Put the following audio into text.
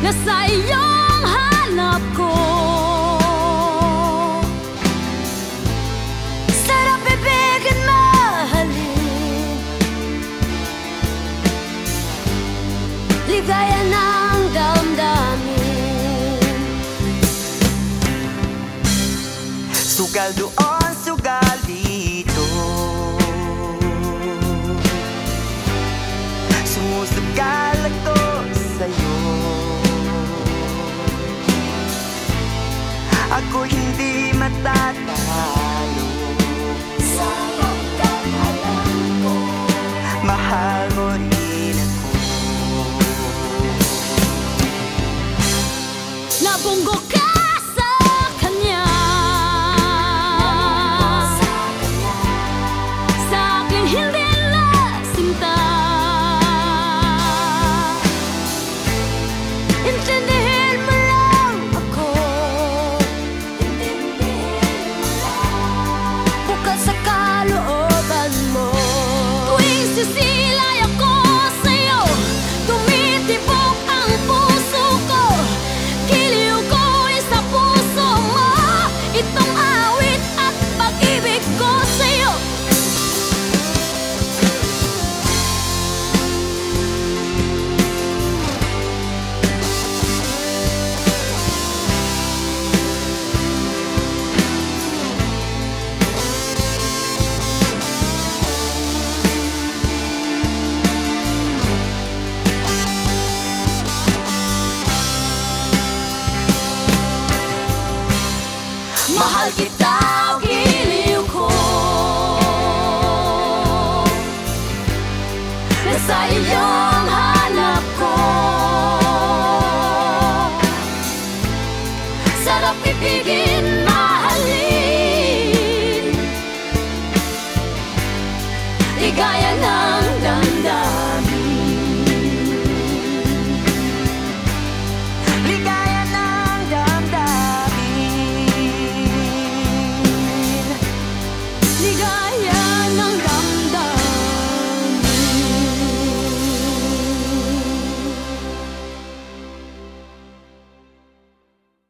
na sa iyong hanap ko. Sarap ibigin mahalin. Ligaya ng damdamin. Sugal doon, sugal ko hindi matatalo. Sayang alam ko Mahal mo rin ako. Nabunggo ka Mahal kita o giliw ko. Nasa iyong hanap ko. Sarap ipigin ligaya.